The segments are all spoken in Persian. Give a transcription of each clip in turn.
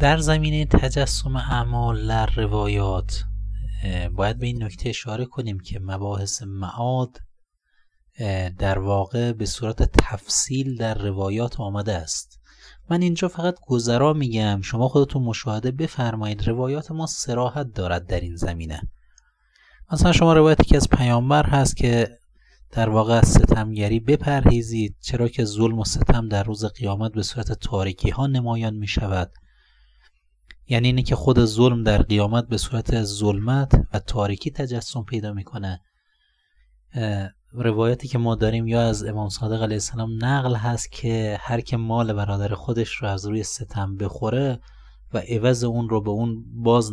در زمینه تجسم اعمال در روایات باید به این نکته اشاره کنیم که مباحث معاد در واقع به صورت تفصیل در روایات آمده است. من اینجا فقط گذرا میگم شما خودتون مشاهده بفرمایید روایات ما سراحت دارد در این زمینه. مثلا شما روایتی که از پیامبر هست که در واقع از ستمگری بپرهیزید چرا که ظلم و ستم در روز قیامت به صورت تاریکی ها نمایان می شود یعنی اینه که خود ظلم در قیامت به صورت ظلمت و تاریکی تجسم پیدا می‌کنه. روایتی که ما داریم یا از امام صادق علیه السلام نقل هست که هر که مال برادر خودش رو از روی ستم بخوره و عوض اون رو به اون باز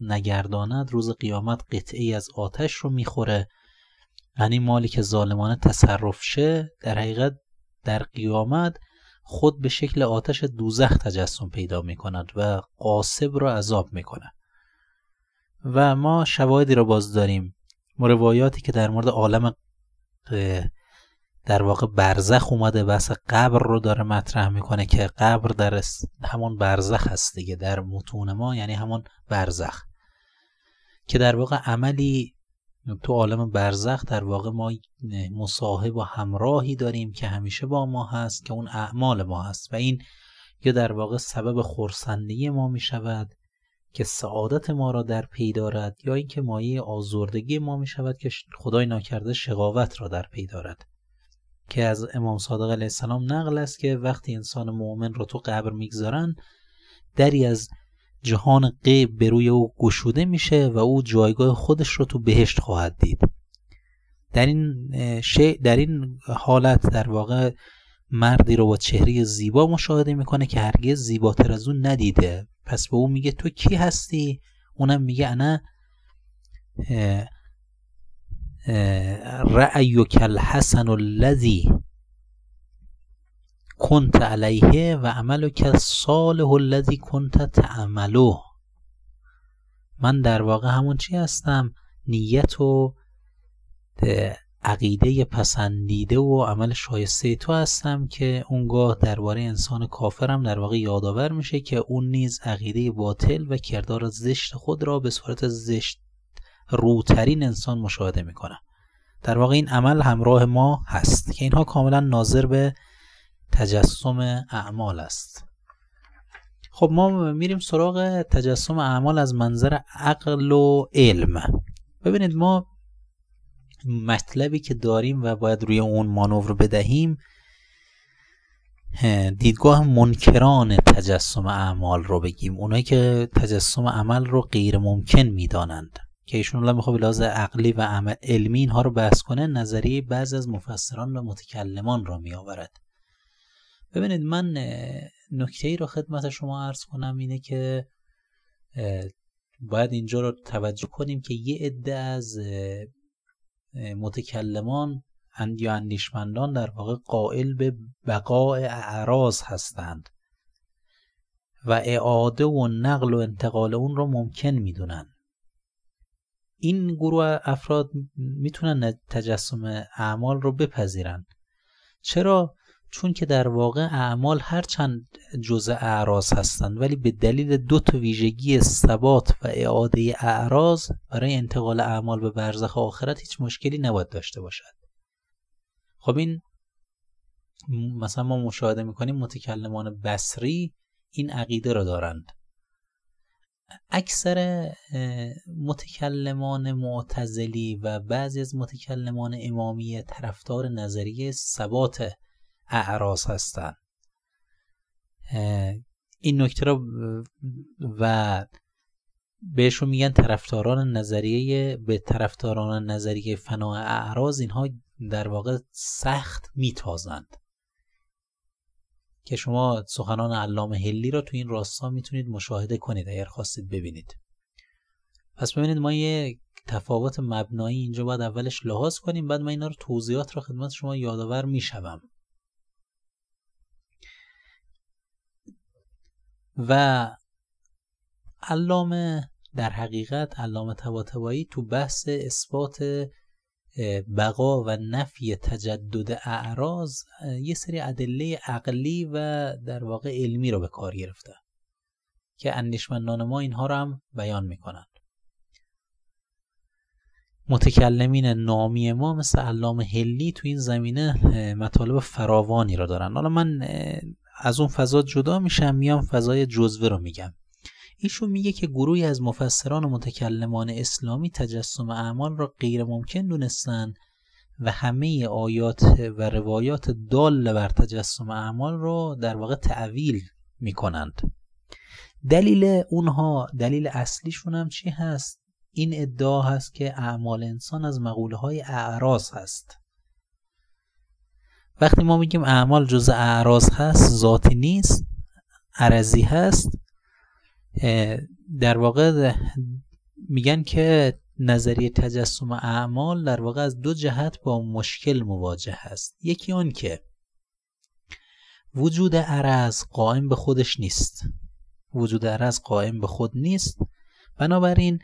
نگرداند روز قیامت قطعی از آتش رو می‌خوره. یعنی مالی که ظالمانه تصرف شه در حقیقت در قیامت خود به شکل آتش دوزخ تجسم پیدا می کند و قاسب را عذاب می کند و ما شواهدی را باز داریم. روایاتی که در مورد عالم در واقع برزخ اومده بحث قبر رو داره مطرح می‌کنه که قبر در همون برزخ هست دیگه در متون ما یعنی همون برزخ. که در واقع عملی تو عالم برزخ در واقع ما مصاحب و همراهی داریم که همیشه با ما هست که اون اعمال ما هست و این یا در واقع سبب خورسندگی ما می شود که سعادت ما را در پی دارد یا اینکه مایه آزردگی ما می شود که خدای ناکرده شقاوت را در پی دارد. که از امام صادق علیه السلام نقل است که وقتی انسان مؤمن را تو قبر می‌گذارن دری از جهان غیب به روی او گشوده میشه و او جایگاه خودش رو تو بهشت خواهد دید. در این, در این حالت در واقع مردی رو با چهره زیبا مشاهده می‌کنه که هرگز زیباتر از اون ندیده. پس به او میگه تو کی هستی؟ اونم میگه انا رأیک الحسن الذی. کنت علیه و عملو که صالح الذی کنت تعملو من در واقع همون چی هستم؟ نیت و عقیده پسندیده و عمل شایسته تو هستم که اونگاه درباره انسان کافرم در واقع یادآور میشه که اون نیز عقیده باطل و کردار زشت خود را به صورت زشت روترین انسان مشاهده می‌کنه. در واقع این عمل همراه ما هست که اینها کاملا ناظر به تجسم اعمال است. خب ما میریم سراغ تجسم اعمال از منظر عقل و علم. ببینید ما مطلبی که داریم و باید روی اون مانور بدهیم دیدگاه منکران تجسم اعمال رو بگیم. اونایی که تجسم عمل رو غیر ممکن می‌دانند. که ایشون الله می‌خواد لحاظ عقلی و علمی اینها رو بحث کنه نظریه بعضی از مفسران و متکلمان را میآورد. ببینید من نکته ای رو خدمت شما عرض کنم اینه که باید اینجا رو توجه کنیم که یه عده از متکلمان یا اندیشمندان در واقع قائل به بقاء اعراض هستند و اعاده و نقل و انتقال اون رو ممکن می‌دونن. این گروه افراد می‌تونن تجسم اعمال رو بپذیرن. چرا؟ چون که در واقع اعمال هرچند جزء اعراض هستند ولی به دلیل دو تا ویژگی ثبات و اعاده اعراض برای انتقال اعمال به برزخ آخرت هیچ مشکلی نباید داشته باشد. خب این مثلا ما مشاهده می‌کنیم متکلمان بصری این عقیده را دارند. اکثر متکلمان معتزلی و بعضی از متکلمان امامی طرفدار نظریه ثبات اعراض هستند این نکته رو و بهشون میگن طرفداران نظریه به طرفداران نظریه فنا اعراض اینها در واقع سخت میتازند. که شما سخنان علامه هلی را تو این راستا می‌تونید مشاهده کنید اگر خواستید ببینید. پس ببینید ما یه تفاوت مبنایی اینجا باید اولش لحاظ کنیم بعد من اینا رو توضیحات را خدمت شما یادآور می‌شوم. و علامه در حقیقت علامه طباطبایی تو بحث اثبات بقا و نفی تجدد اعراض یه سری ادله عقلی و در واقع علمی رو به کار گرفته که اندیشمندان ما اینها رو هم بیان می‌کنند متکلمین نامی ما مثل علام هلی تو این زمینه مطالب فراوانی را دارن. حالا من از اون فضا جدا میشم میام فضای جزوه رو میگم. ایشون میگه که گروهی از مفسران و متکلمان اسلامی تجسم اعمال را غیر ممکن دونستن و همه آیات و روایات دال بر تجسم اعمال رو در واقع تعویل می‌کنند. دلیل اونها دلیل اصلیشون هم چی هست؟ این ادعا هست که اعمال انسان از مقوله های اعراض هست. وقتی ما میگیم اعمال جز اعراض هست ذاتی نیست عرضی هست در واقع میگن که نظریه تجسم اعمال در واقع از دو جهت با مشکل مواجه هست. یکی آن که وجود عرض قائم به خودش نیست. وجود عرض قائم به خود نیست. بنابراین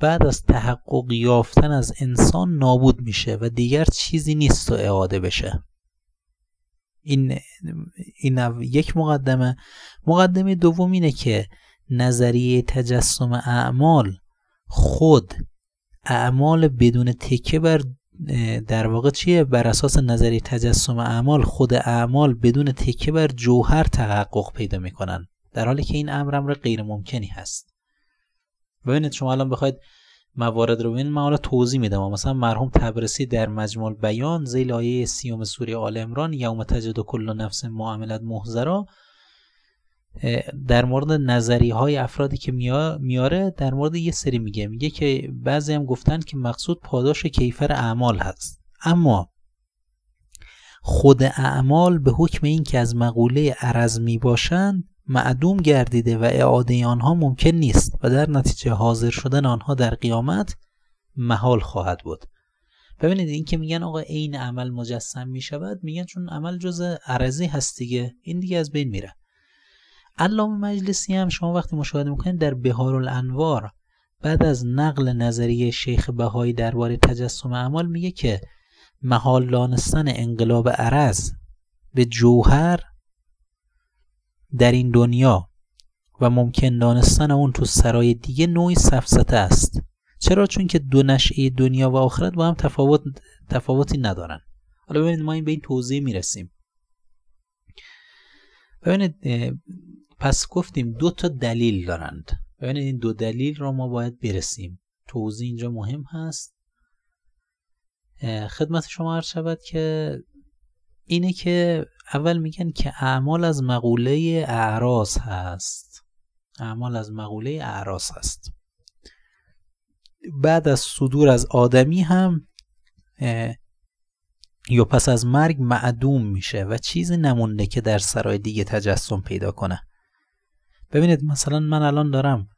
بعد از تحقق یافتن از انسان نابود میشه و دیگر چیزی نیست و اعاده بشه. این, این یک مقدمه. مقدمه دوم اینه که نظریه تجسم اعمال خود اعمال بدون تکه بر در واقع چیه؟ بر اساس نظریه تجسم اعمال خود اعمال بدون تکه بر جوهر تحقق پیدا می‌کنن. در حالی که این امر امر غیر ممکنی هست. ببینید شما الان بخواید موارد رو ببینید من حالا توضیح میدم. مثلا مرحوم تبرسی در مجموع بیان زیل آیه سیوم سوره آل عمران یوم تجد کل نفس معاملت محضرا. در مورد نظری های افرادی که میاره در مورد یه سری میگه. میگه که بعضی هم گفتن که مقصود پاداش کیفر اعمال هست. اما خود اعمال به حکم این که از مقوله عرض می باشند معدوم گردیده و اعاده آنها ممکن نیست و در نتیجه حاضر شدن آنها در قیامت محال خواهد بود. ببینید این که میگن آقا عین عمل مجسم می‌شود میگن چون عمل جز عرضی هست دیگه این دیگه از بین میره. علامه مجلسی هم شما وقتی مشاهده می‌کنید در بهار الانوار بعد از نقل نظریه شیخ بهایی درباره تجسم اعمال میگه که محال دانستن انقلاب عرض به جوهر در این دنیا و ممکن دانستن اون تو سرای دیگه نوعی سفسته است. چرا؟ چون که دو نشعه دنیا و آخرت با هم تفاوت تفاوتی ندارن. حالا ببینید ما این به این توضیح می‌رسیم. ببینید پس گفتیم دو تا دلیل دارند. ببینید این دو دلیل را ما باید برسیم. توضیح اینجا مهم هست. خدمت شما عرض شود که اینه که اول میگن که اعمال از مقوله اعراض هست. اعمال از مقوله اعراض هست. بعد از صدور از آدمی هم یا پس از مرگ معدوم میشه و چیزی نمونده که در سرای دیگه تجسم پیدا کنه. ببینید مثلا من الان دارم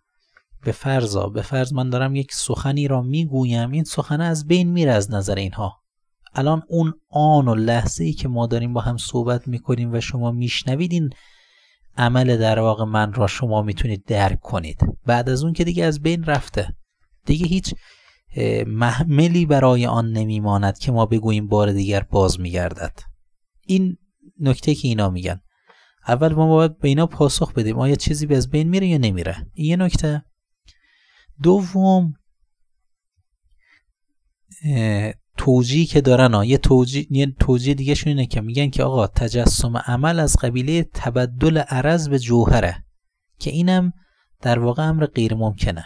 به فرضا به فرض من دارم یک سخنی را می‌گویم این سخنه از بین میره از نظر اینها. الان اون آن و لحظه ای که ما داریم با هم صحبت می‌کنیم و شما میشنوید این عمل در واقع من را شما می‌تونید درک کنید. بعد از اون که دیگه از بین رفته. دیگه هیچ محملی برای آن نمیماند که ما بگوییم بار دیگر باز میگردد. این نکته که اینا میگن. اول ما باید به اینا پاسخ بدیم. آیا چیزی به از بین میره یا نمیره؟ این یه نکته. دوم توجیه که دارن ها. یه توجیه, یه توجیه دیگه اینه که میگن که آقا تجسم عمل از قبیله تبدل عرض به جوهره که اینم در واقع امر غیر ممکنه.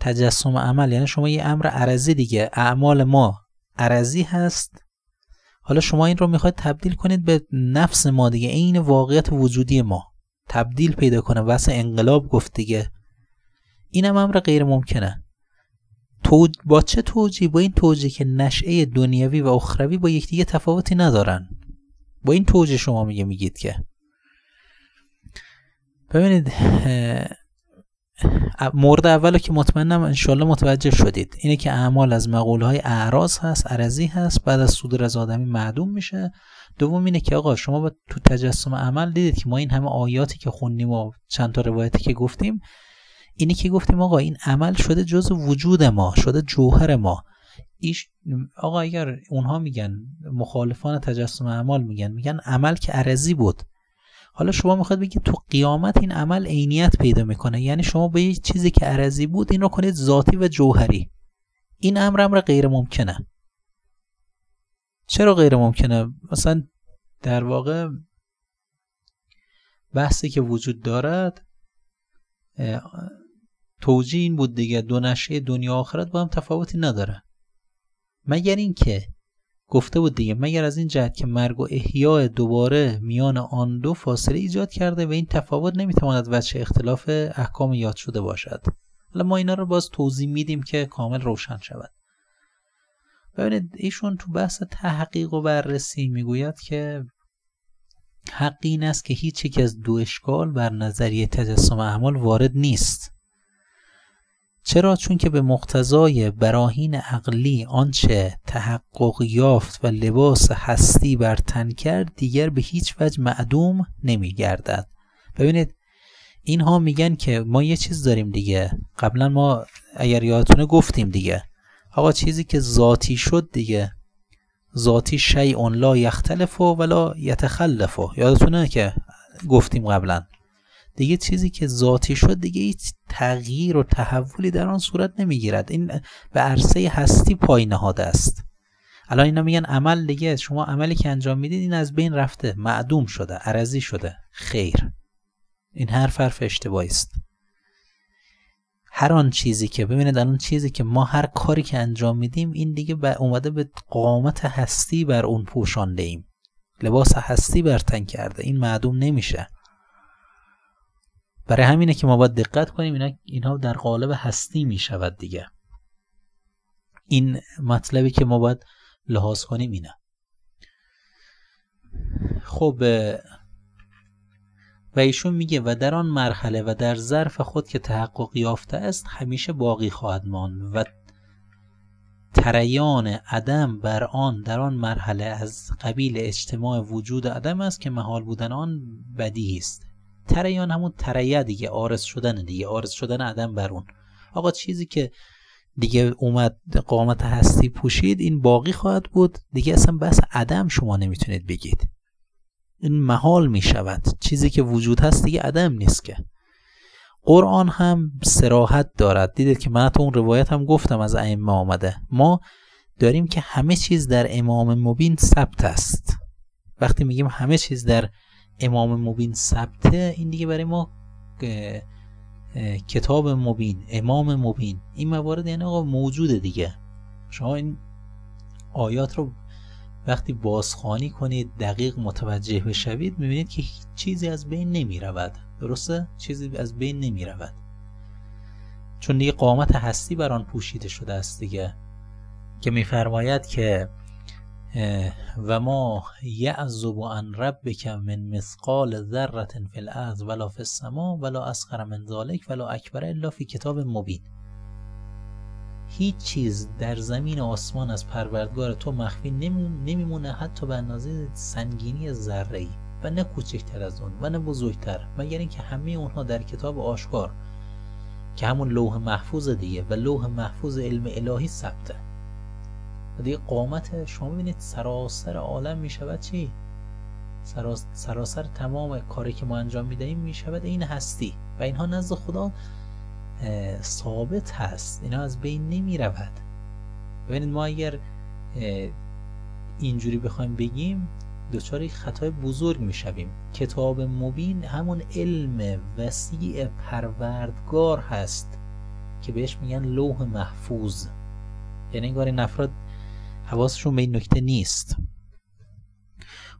تجسم عمل یعنی شما یه امر عرضی دیگه اعمال ما عرضی هست. حالا شما این رو می‌خواید تبدیل کنید به نفس ما دیگه این واقعیت وجودی ما. تبدیل پیدا کنه واسه انقلاب گفت دیگه. اینم امر غیر ممکنه. با چه توجیه با این توجیه که نشعه دنیوی و اخروی با یکدیگه تفاوتی ندارن. با این توجیه شما میگه میگید که. ببینید مورد اولو که مطمئنم انشالله متوجه شدید. اینه که اعمال از مقوله های اعراض هست عرضی هست بعد از صدور از آدمی معدوم میشه. دوم اینه که آقا شما با تو تجسم عمل دیدید که ما این همه آیاتی که خوندیم و چند تا روایتی که گفتیم اینی که گفتیم آقا این عمل شده جز وجود ما شده جوهر ما. ایش آقا اگر اونها میگن مخالفان تجسم اعمال میگن میگن عمل که عرضی بود. حالا شما می‌خواد بگید تو قیامت این عمل عینیت پیدا می‌کنه یعنی شما به یه چیزی که عرضی بود این رو کنید ذاتی و جوهری. این امر امر غیر ممکنه. چرا غیر ممکنه؟ مثلا در واقع بحثی که وجود دارد توجیه این بود دیگه دو نشه دنیا آخرت با هم تفاوتی نداره. مگر اینکه گفته بود دیگه مگر از این جهت که مرگ و احیاء دوباره میان آن دو فاصله ایجاد کرده و این تفاوت نمی‌تواند وجه اختلاف احکام یاد شده باشد؟ حالا ما اینا رو باز توضیح میدیم که کامل روشن شود. ببینید ایشون تو بحث تحقیق و بررسی می‌گوید که حق این است که هیچ یک از دو اشکال بر نظریه تجسم اعمال وارد نیست. چرا؟ چون که به مقتضای براهین عقلی آنچه تحقق یافت و لباس هستی بر تن کرد دیگر به هیچ وجه معدوم نمی گردد ببینید اینها میگن که ما یه چیز داریم دیگه. قبلا ما اگر یادتونه گفتیم دیگه. آقا چیزی که ذاتی شد دیگه. ذاتی شیء لا یختلف ولا یتخلف. یادتونه که گفتیم قبلا. دیگه چیزی که ذاتی شد دیگه هیچ تغییر و تحولی در آن صورت نمی‌گیرد. این به عرصه هستی پای نهاده است. الان اینا میگن عمل دیگه شما عملی که انجام می‌دید این از بین رفته معدوم شده عرضی شده. خیر. این حرف حرف اشتباهی است. هر آن چیزی که ببینید الان چیزی که ما هر کاری که انجام میدیم این دیگه به اومده به قامت هستی بر اون پوشانده ایم. لباس هستی بر تن کرده. این معدوم نمیشه. برای همینه که ما باید دقت کنیم اینا اینها در قالب هستی می‌شود دیگه. این مطلبی که ما باید لحاظ کنیم اینه خب و ایشون میگه و در آن مرحله و در ظرف خود که تحقق یافته است همیشه باقی خواهد ماند و تریان عدم بر آن در آن مرحله از قبیل اجتماع وجود عدم است که محال بودن آن بدی است. تریان همون تریه دیگه آرز شدن دیگه آرز شدن عدم بر اون. آقا چیزی که دیگه اومد قامت هستی پوشید این باقی خواهد بود. دیگه اصلا بس عدم شما نمی‌تونید بگید. این محال می شود چیزی که وجود هست دیگه عدم نیست که. قرآن هم سراحت دارد. دیدید که من تو اون روایت هم گفتم از ائمه آمده. ما داریم که همه چیز در امام مبین ثبت است. وقتی میگیم همه چیز در امام مبین ثبته این دیگه برای ما کتاب مبین امام مبین. این موارد یعنی آقا موجوده دیگه. شما این آیات رو وقتی بازخوانی کنید دقیق متوجه بشوید می‌بینید که چیزی از بین نمی رود درسته؟ چیزی از بین نمی رود چون دیگه قامت هستی بر آن پوشیده شده است دیگه. که میفرماید که و ما یعذب عن ربک من مثقال ذره فی الارض ولا فی السما ولا اصغر من ذلك ولا اکبر الا فی کتاب مبین. هیچ چیز در زمین و آسمان از پروردگار تو مخفی نمیمونه حتی به اندازه سنگینی ذره ای و نه کوچکتر از اون و نه بزرگتر مگر اینکه همه اونها در کتاب آشکار که همون لوح محفوظ دیگه و لوح محفوظ علم الهی ثبته. و دیگه قامت شما ببینید سراسر عالم می‌شود چی؟ سراسر تمام کاری که ما انجام می‌دهیم می‌شود این هستی و اینها نزد خدا ثابت هست. اینا از بین نمی رود ببینید ما اگر اینجوری بخوایم بگیم دچار خطای بزرگ می‌شویم. کتاب مبین همون علم وسیع پروردگار هست که بهش میگن لوح محفوظ. یعنی انگار این حواسشون به این نکته نیست.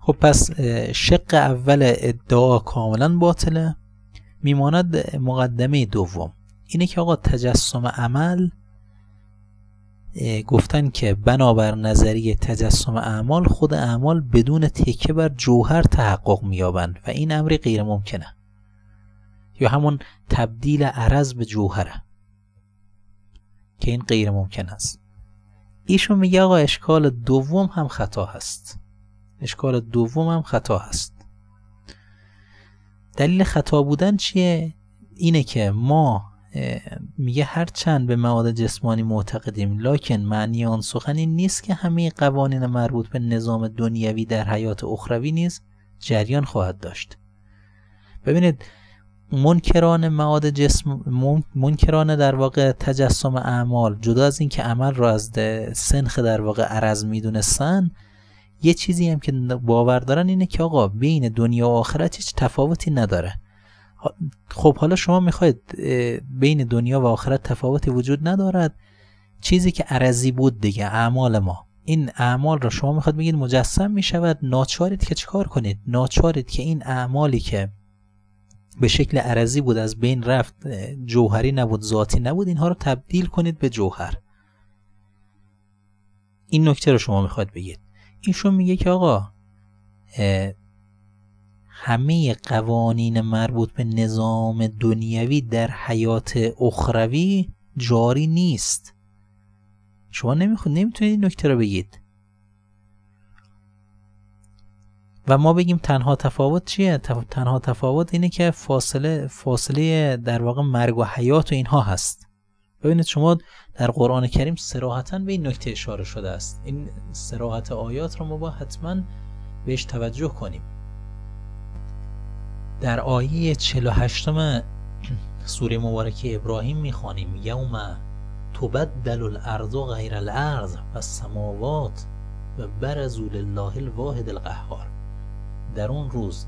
خب پس شق اول ادعا کاملا باطله. میماند مقدمه دوم. اینه که آقا تجسم عمل گفتن که بنابر نظریه تجسم اعمال خود اعمال بدون تکه بر جوهر تحقق میابند و این امری غیر ممکنه یا همون تبدیل عرض به جوهره که این غیر ممکن است. ایشون میگه آقا اشکال دوم هم خطا هست. اشکال دوم هم خطا هست. دلیل خطا بودن چیه؟ اینه که ما میگه هر چند به مواد جسمانی معتقدیم لکن معنی آن سخن این نیست که همه قوانین مربوط به نظام دنیوی در حیات اخروی نیز جریان خواهد داشت. ببینید منکران معاد جسم منکران در واقع تجسم اعمال جدا از اینکه عمل را از سنخ در واقع عرض می‌دونستن یه چیزی هم که باور دارن اینه که آقا بین دنیا و آخرت هیچ تفاوتی نداره. خب حالا شما می‌خواید بین دنیا و آخرت تفاوتی وجود ندارد چیزی که عرضی بود دیگه اعمال ما. این اعمال را شما می‌خواد بگید مجسم می‌شود ناچارید که چیکار کنید؟ ناچارید که این اعمالی که به شکل عرضی بود از بین رفت جوهری نبود ذاتی نبود اینها رو تبدیل کنید به جوهر. این نکته رو شما می‌خواد بگید. ایشون میگه که آقا همه قوانین مربوط به نظام دنیوی در حیات اخروی جاری نیست. شما نمی‌خواد نمی‌تونید این نکته رو بگید. و ما بگیم تنها تفاوت چیه؟ تنها تفاوت اینه که فاصله فاصله در واقع مرگ و حیات و اینها هست. ببینید شما در قرآن کریم سراحتا به این نکته اشاره شده است. این سراحت آیات رو ما با حتما بهش توجه کنیم. در آیه 48 سوره مبارکه ابراهیم می‌خوانیم. یوم تبدل الارض غیر الارض و السماوات و برزوا لله الواحد القهار. در اون روز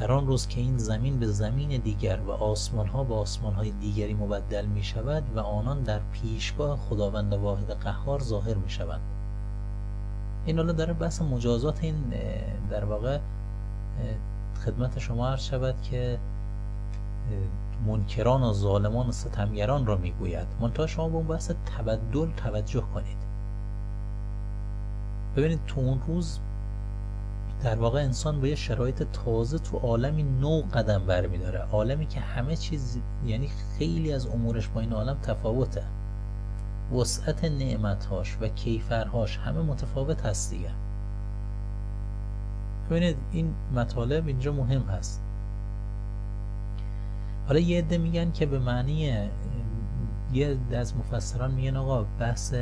در آن روز که این زمین به زمین دیگر و آسمان ها به آسمان های دیگری مبدل می شود و آنان در پیشگاه خداوند واحد قهار ظاهر می شوند این حالا داره بحث مجازات این در واقع خدمت شما عرض شود که منکران و ظالمان و ستمگران را می‌گوید. منتها شما به اون بحث تبدل توجه کنید. ببینید تو اون روز در واقع انسان به یه شرایط تازه تو عالمی نو قدم برمیداره. عالمی که همه چیز یعنی خیلی از امورش با این عالم تفاوته. وسعت نعمتهاش و کیفرهاش همه متفاوت هست دیگه. ببینید این مطالب اینجا مهم هست. حالا یه عده میگن که به معنی یه از مفسران میگن آقا بحث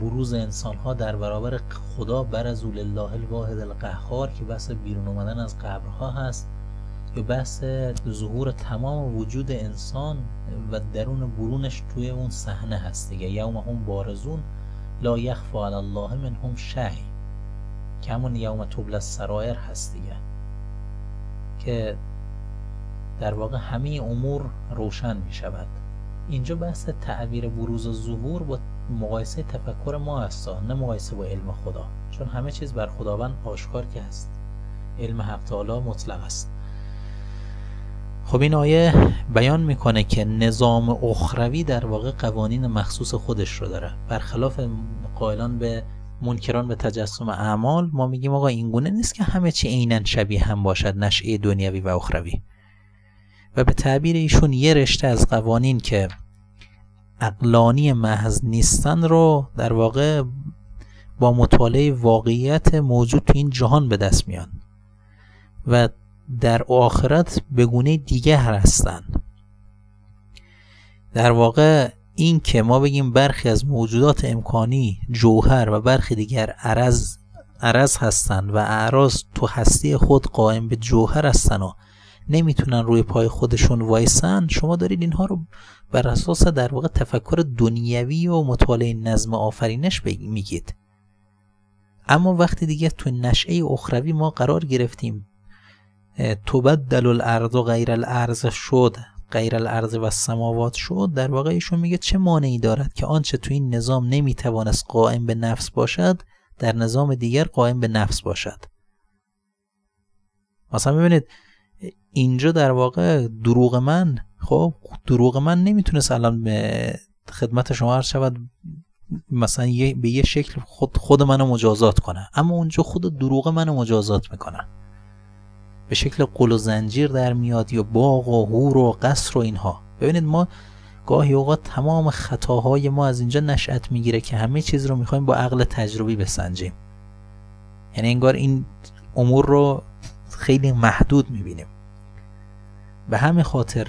بروز انسان ها در برابر خدا برزول الله الواحد القهار که بحث بیرون اومدن از قبرها هست یا بحث ظهور تمام وجود انسان و درون برونش توی اون صحنه هست دیگه. یوم هم بارزون لا یخفا علی الله منهم شی که همون یوم تبل السرائر هست دیگه. که در واقع همه امور روشن می شود اینجا بحث تعبیر بروز و ظهور با مقایسه تفکر ما هست نه مقایسه با علم خدا چون همه چیز بر خداوند آشکار که هست. علم حق تعالی مطلق است. خب این آیه بیان می‌کنه که نظام اخروی در واقع قوانین مخصوص خودش رو داره. برخلاف قائلان به منکران به تجسم اعمال ما میگیم آقا اینگونه نیست که همه چی عینا شبیه هم باشد نشعه دنیوی و اخروی. و به تعبیر ایشون یه رشته از قوانین که اقلانی محض نیستن رو در واقع با مطالعه واقعیت موجود تو این جهان به دست میان و در آخرت به گونه دیگه هستند در واقع این که ما بگیم برخی از موجودات امکانی جوهر و برخی دیگر عرض عرض هستند و اعراض تو هستی خود قائم به جوهر هستن و نمی‌تونن روی پای خودشون وایسن شما دارید اینها رو بر اساس در واقع تفکر دنیوی و مطالعه نظم آفرینش میگید. اما وقتی دیگه تو نشعه اخروی ما قرار گرفتیم تبدل الارض و غیر الارض شد غیر الارض و سماوات شد در واقع ایشون میگه چه مانعی دارد که آنچه تو این نظام نمی‌توانست قائم به نفس باشد در نظام دیگر قائم به نفس باشد. مثلا ببینید اینجا در واقع دروغ من خب دروغ من نمی‌تونست الان به خدمت شما عرض شود مثلا به یه شکل خود, خود منو مجازات کنه. اما اونجا خود دروغ منو مجازات می‌کنه. به شکل قل و زنجیر در میاد یا باغ و هور و قصر و اینها. ببینید ما گاهی اوقات تمام خطاهای ما از اینجا نشأت می‌گیره که همه چیز رو می‌خوایم با عقل تجربی بسنجیم. یعنی انگار این امور رو خیلی محدود می‌بینیم. به همین خاطر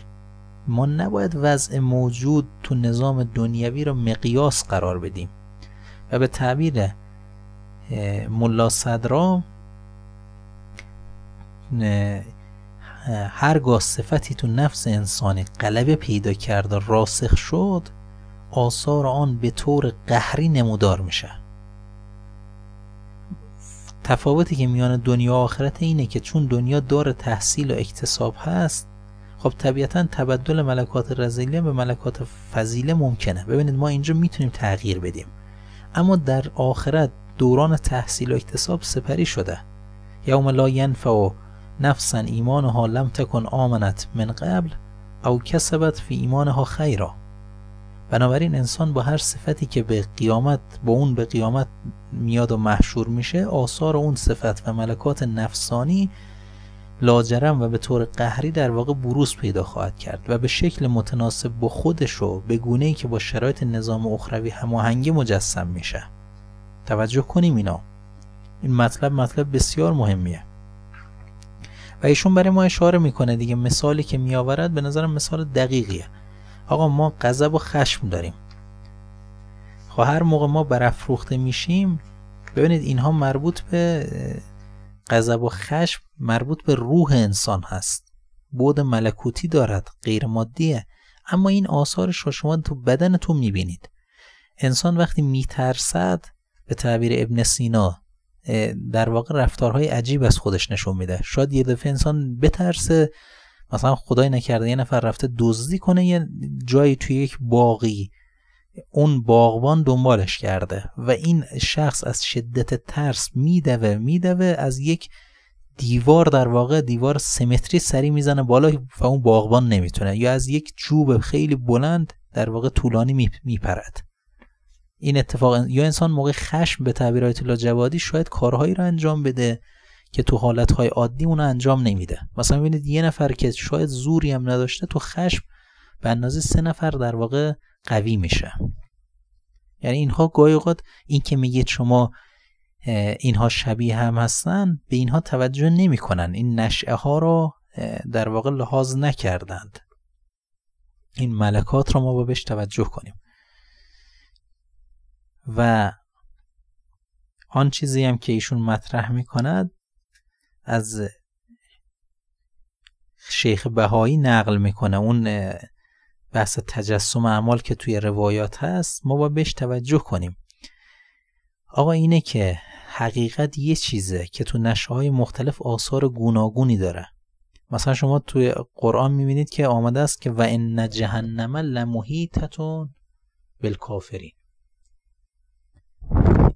ما نباید وضع موجود تو نظام دنیوی رو مقیاس قرار بدیم و به تعبیر ملا صدرا هرگاه صفتی تو نفس انسانی غلبه پیدا کرد و راسخ شد آثار آن به طور قهری نمودار میشه. تفاوتی که میان دنیا و آخرت اینه که چون دنیا دار تحصیل و اکتساب هست خب طبیعتا تبدل ملکات رزیله به ملکات فضیله ممکنه. ببینید ما اینجا می‌تونیم تغییر بدیم. اما در آخرت دوران تحصیل و اکتساب سپری شده. یوم لا ینفع نفسا ایمانها لم تکن آمنت من قبل او کسبت فی ایمانها خیرا. بنابراین انسان با هر صفتی که به قیامت با اون به قیامت میاد و محشور میشه آثار اون صفت و ملکات نفسانی لاجرم و به طور قهری در واقع بروز پیدا خواهد کرد و به شکل متناسب با خودش و به گونه ای که با شرایط نظام اخروی هماهنگی مجسم میشه. توجه کنیم اینا. این مطلب مطلب بسیار مهمیه. و ایشون برای ما اشاره می‌کنه دیگه مثالی که میآورد به نظرم مثال دقیقیه. آقا ما غضب و خشم داریم. خب هر موقع ما برافروخته میشیم ببینید اینها مربوط به غضب و خشم مربوط به روح انسان هست. بود ملکوتی دارد غیر مادیه اما این آثارش رو شما تو بدنتون می‌بینید. انسان وقتی میترسد به تعبیر ابن سینا در واقع رفتارهای عجیب از خودش نشون میده. شاید یه دفعه انسان بترسه مثلا خدای نکرده یه نفر رفته دزدی کنه یه جایی توی یک باقی اون باغبان دنبالش کرده و این شخص از شدت ترس میدوه میدوه از یک دیوار در واقع دیوار سمتری سری می‌زنه بالا و اون باغبان نمی‌تونه. یا از یک چوب خیلی بلند در واقع طولانی میپرد. این اتفاق یا انسان موقع خشم به تعبیر آیت الله جوادی شاید کارهایی رو انجام بده که تو حالتهای عادی اون انجام نمیده. مثلا ببینید یه نفر که شاید زوری هم نداشته تو خشم به اندازه سه نفر در واقع قوی میشه. یعنی اینها گاهی اوقات این که میگید شما اینها شبیه هم هستن به اینها توجه نمی‌کنن. این نشعه ها رو در واقع لحاظ نکردند. این ملکات رو ما با بهش توجه کنیم. و آن چیزی هم که ایشون مطرح می‌کند از شیخ بهایی نقل می‌کنه. اون بحث تجسم اعمال که توی روایات هست ما با بهش توجه کنیم. آقا اینه که حقیقت یه چیزه که تو نشه های مختلف آثار گوناگونی داره. مثلا شما توی قرآن می‌بینید که آمده است که و ان جهنم لمحیطتون بالکافرین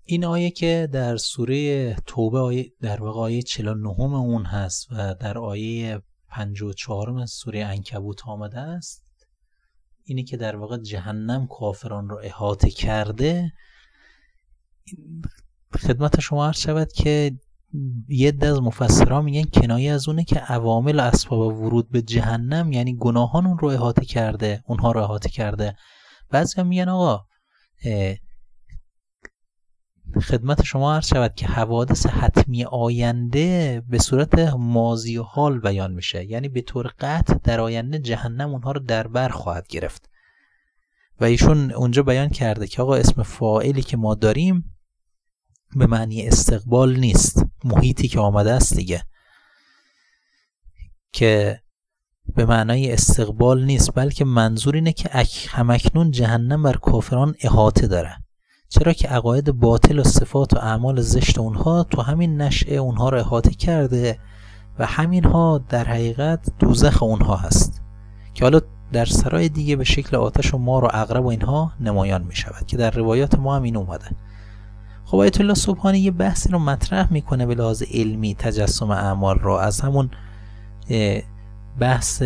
این آیه که در سوره توبه آیه در واقع آیه 49 اون هست و در آیه 54 سوره انکبوت آمده است اینی که در واقع جهنم کافران رو احاطه کرده. خدمت شما عرض شود که یه از مفسرها میگن کنایه از اونه که عوامل اسباب ورود به جهنم یعنی گناهان اون رو احاطه کرده اونها رو احاطه کرده. بعضی میگن آقا خدمت شما عرض شود که حوادث حتمی آینده به صورت ماضی و حال بیان میشه. یعنی به طور قطع در آینده جهنم اونها رو در بر خواهد گرفت. و ایشون اونجا بیان کرده که آقا اسم فاعلی که ما داریم به معنی استقبال نیست. محیطی که آمده است دیگه. که به معنای استقبال نیست بلکه منظور اینه که همکنون جهنم بر کافران احاطه داره. چرا که عقاید باطل و صفات و اعمال زشت اونها تو همین نشعه اونها رو احاطه کرده و همینها در حقیقت دوزخ اونها هست که حالا در سرای دیگه به شکل آتش و مار و اغرب و اینها نمایان می شود که در روایات ما هم این اومده. خب آیت الله صبحانی یه بحثی رو مطرح می‌کنه به لحاظ علمی تجسم اعمال رو از همون بحث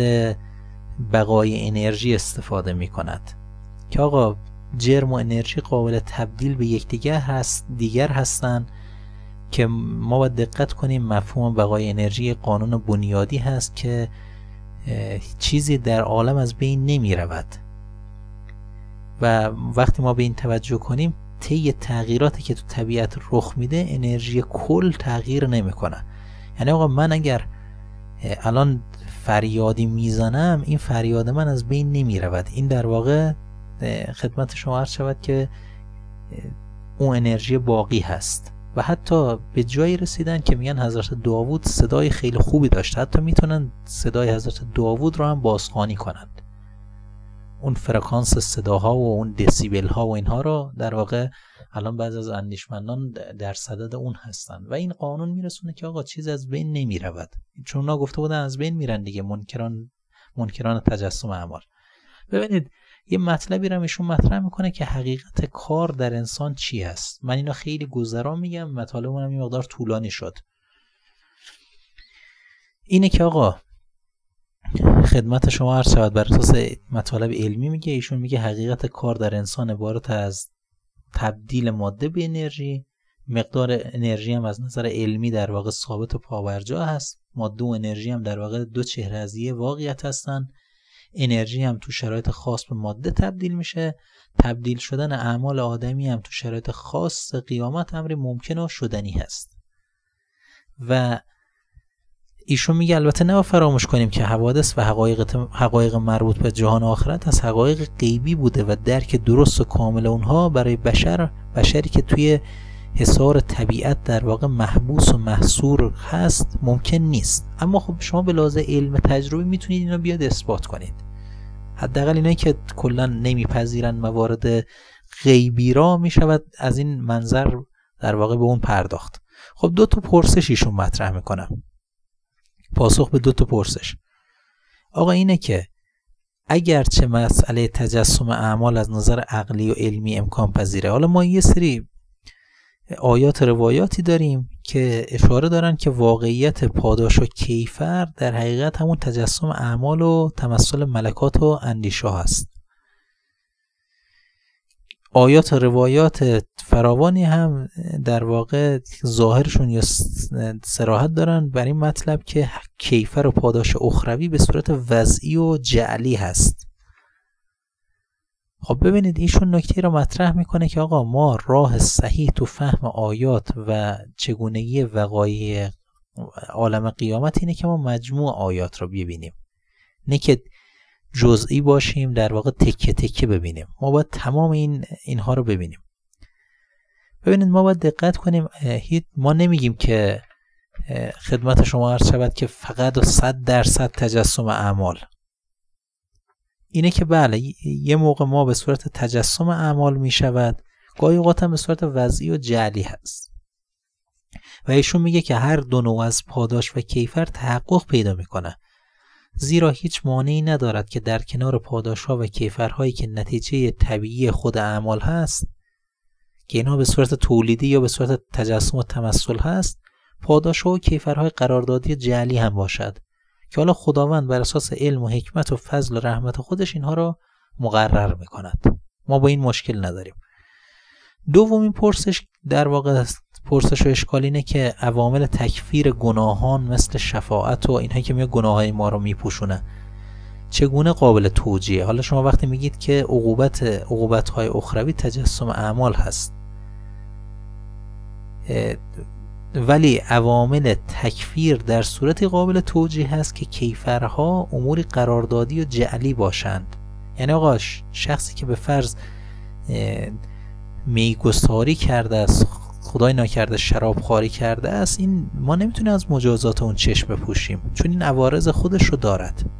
بقای انرژی استفاده می کند که آقا جرم و انرژی قابل تبدیل به یکدیگر هست دیگر هستند که ما باید دقت کنیم مفهوم بقای انرژی قانون بنیادی هست که چیزی در عالم از بین نمی رود. و وقتی ما به این توجه کنیم طی تغییراتی که تو طبیعت رخ میده انرژی کل تغییر نمی‌کنه یعنی آقا من اگر الان فریادی می‌زنم این فریاد من از بین نمی رود. این در واقع خدمت شما عرض شود که اون انرژی باقی هست. و حتی به جایی رسیدن که میگن حضرت داوود صدای خیلی خوبی داشت. حتی می‌تونن صدای حضرت داوود رو هم بازخوانی کنند. اون فرکانس صداها و اون دسیبل ها و اینها رو در واقع الان بعضی از اندیشمندان در صدد اون هستن. و این قانون میرسونه که آقا چیز از بین نمی‌رود. چون اونا گفته بودن از بین میرن دیگه منکران منکران تجسم اعمال. ببینید یه مطلبی رو ایشون مطرح می‌کنه که حقیقت کار در انسان چی هست. من اینو خیلی گذرا میگم مطالب اونم یه مقدار طولانی شد. اینه که آقا خدمت شما عرض شود بر اساس مطالب علمی میگه ایشون میگه حقیقت کار در انسان عبارت از تبدیل ماده به انرژی مقدار انرژی هم از نظر علمی در واقع ثابت و پاورجا هست. ماده و انرژی هم در واقع دو چهره از یه واقعیت هستن. انرژی هم تو شرایط خاص به ماده تبدیل میشه. تبدیل شدن اعمال آدمی هم تو شرایط خاص قیامت امری ممکن و شدنی هست. و ایشون میگه البته نه فراموش کنیم که حوادث و حقایق, حقایق مربوط به جهان آخرت از حقایق غیبی بوده و درک درست و کامل اونها برای بشر بشری که توی حصار طبیعت در واقع محبوس و محصور هست ممکن نیست. اما خب شما به لحاظ علم تجربی می‌تونید اینو بیاد اثبات کنید. حداقل اینایی که کلا نمیپذیرن موارد غیبی را می‌شود از این منظر در واقع به اون پرداخت. خب دو تا پرسش ایشون مطرح می‌کنم. پاسخ به دو تا پرسش. آقا اینه که اگرچه مسئله تجسم اعمال از نظر عقلی و علمی امکان پذیره حالا ما یه سری آیات روایاتی داریم که اشاره دارن که واقعیت پاداش و کیفر در حقیقت همون تجسم اعمال و تمثل ملکات و اندیشه هست. آیات و روایات فراوانی هم در واقع ظاهرشون یا سراحت دارن بر این مطلب که کیفر و پاداش اخروی به صورت وضعی و جعلی هست. خب ببینید ایشون نکته رو مطرح می‌کنه که آقا ما راه صحیح تو فهم آیات و چگونگی وقایع عالم قیامت اینه که ما مجموع آیات رو ببینیم. نه که جزئی باشیم در واقع تکه تکه ببینیم. ما باید تمام این اینها رو ببینیم. ببینید ما باید دقت کنیم ما نمیگیم که خدمت شما عرض شود که فقط و صد درصد تجسم اعمال. اینه که بله یه موقع ما به صورت تجسم اعمال می شود. گاهی اوقات هم به صورت وضعی و جعلی هست. و ایشون میگه که هر دو نوع از پاداش و کیفر تحقق پیدا می‌کنه زیرا هیچ مانعی ندارد که در کنار پاداش ها و کیفرهایی که نتیجه طبیعی خود اعمال هست که اینها به صورت تولیدی یا به صورت تجسم و تمثل هست پاداش ها و کیفرهای قراردادی جعلی هم باشد. که حالا خداوند بر اساس علم و حکمت و فضل و رحمت خودش اینها را مقرر می‌کند. ما با این مشکل نداریم. دومین پرسش در واقع پرسش و اشکال اینه که عوامل تکفیر گناهان مثل شفاعت و اینهایی که میاد گناه های ما رو میپوشونه. چگونه قابل توجیه؟ حالا شما وقتی میگید که عقوبت عقوبت های اخروی تجسم اعمال هست. ولی عوامل تکفیر در صورتی قابل توجیه هست که کیفرها اموری قراردادی و جعلی باشند. یعنی آقا شخصی که به فرض میگساری کرده است خدای ناکرده شراب خاری کرده است این ما نمی‌تونیم از مجازات اون چشم بپوشیم چون این عوارض خودش رو دارد.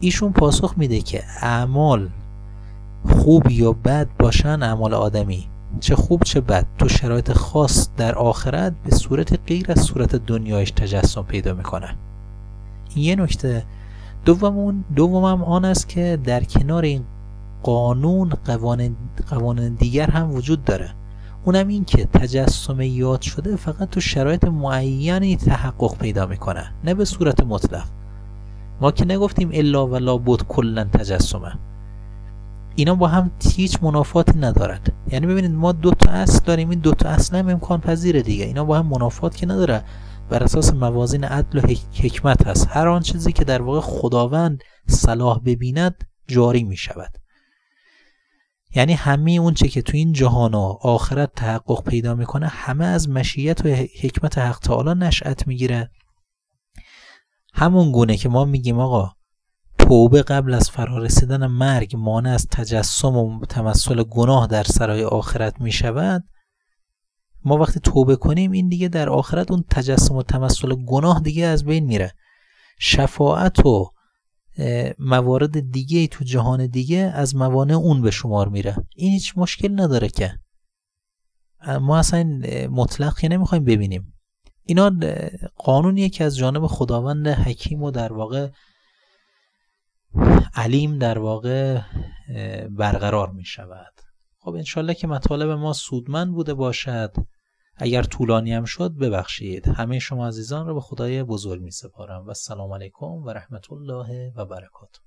ایشون پاسخ میده که اعمال خوب یا بد باشن اعمال آدمی. چه خوب چه بد تو شرایط خاص در آخرت به صورت غیر از صورت دنیایش تجسم پیدا می‌کنه. این یه نکته. دوم دومم آن است که در کنار این قانون قوانین, قوانین دیگر هم وجود داره. اونم این که تجسم یاد شده فقط تو شرایط معینی تحقق پیدا می‌کنه نه به صورت مطلق. ما که نگفتیم الا لا بود کلا تجسمه. اینا با هم هیچ منافاتی ندارد یعنی ببینید ما دو تا اصل داریم این دو تا اصل هم امکان پذیره دیگه. اینا با هم منافات که نداره. بر اساس موازین عدل و حکمت هست. هر آن چیزی که در واقع خداوند صلاح ببیند جاری می شود یعنی همه اون چه که تو این جهان و آخرت تحقق پیدا می‌کنه همه از مشیت و حکمت حق تعالی نشأت می‌گیره. همون گونه که ما میگیم آقا توبه قبل از فرارسیدن مرگ مانع از تجسم و تمثل گناه در سرای آخرت می شود ما وقتی توبه کنیم این دیگه در آخرت اون تجسم و تمثل گناه دیگه از بین میره. شفاعت و موارد دیگه تو جهان دیگه از موانع اون به شمار میره. این هیچ مشکل نداره که. ما اصلا مطلق که نمی‌خوایم ببینیم. اینا قانونیه که از جانب خداوند حکیم و در واقع علیم در واقع برقرار می شود خب انشالله که مطالب ما سودمند بوده باشد. اگر طولانی هم شد ببخشید. همه شما عزیزان رو به خدای بزرگ می سپارم و السلام علیکم و رحمت الله و برکاته.